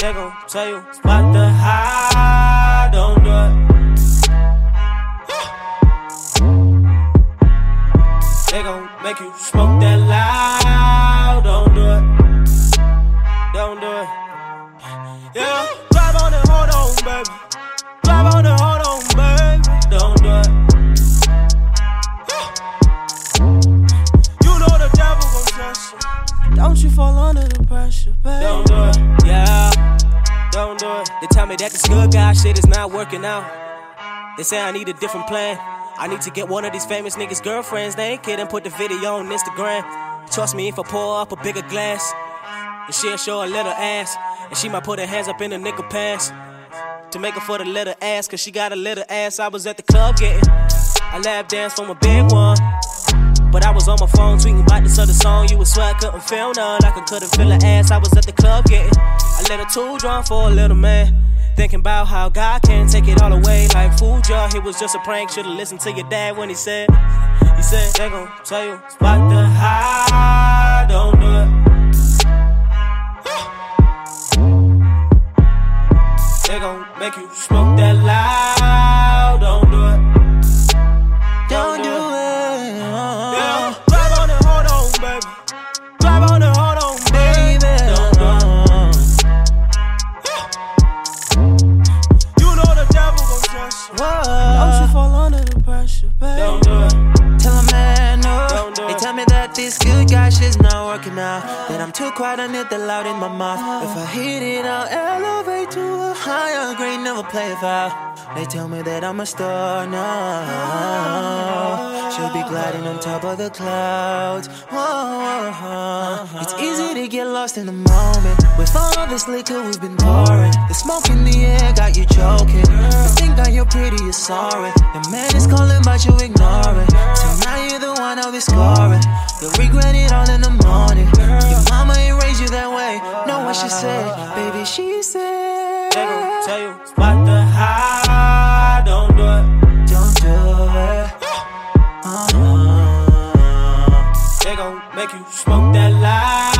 They gon' tell you spot the high, don't do it. They gon' make you smoke that loud, don't do it. Don't do it. Yeah, drive on and hold on, baby. Drive on and hold on, baby. Don't do it. You know the devil gon' test you. Don't you fall under the pressure, baby. Don't do it. Me that this good guy shit is not working out. They say I need a different plan. I need to get one of these famous niggas' girlfriends. They ain't kidding, put the video on Instagram. Trust me, if I pour up a bigger glass, and she'll show a little ass, and she might put her hands up in the nigga pants to make her for the little ass, cause she got a little ass. I was at the club getting a lap dance from a big one. But I was on my phone tweeting about this other song. You was swear I couldn't feel none. I couldn't feel her ass. I was at the club getting a little too drunk for a little man. Thinking about how God can take it all away like food jar. It was just a prank. Should've listened to your dad when he said, he said, they gon' tell you, spot the high, don't do it. They gon' make you smoke that loud, That I'm too quiet and it the loud in my mouth. If I hit it, I'll elevate to a higher grade, never play it foul. They tell me that I'm a star now. Should be gliding on top of the clouds. It's easy to get lost in the moment. With all this liquor we've been pouring, the smoke in the air got you choking. You think that you're pretty, you're sorry. The man is calling, but you ignore it. Now you're the one I'll be scoring. They gon' make you smoke that light.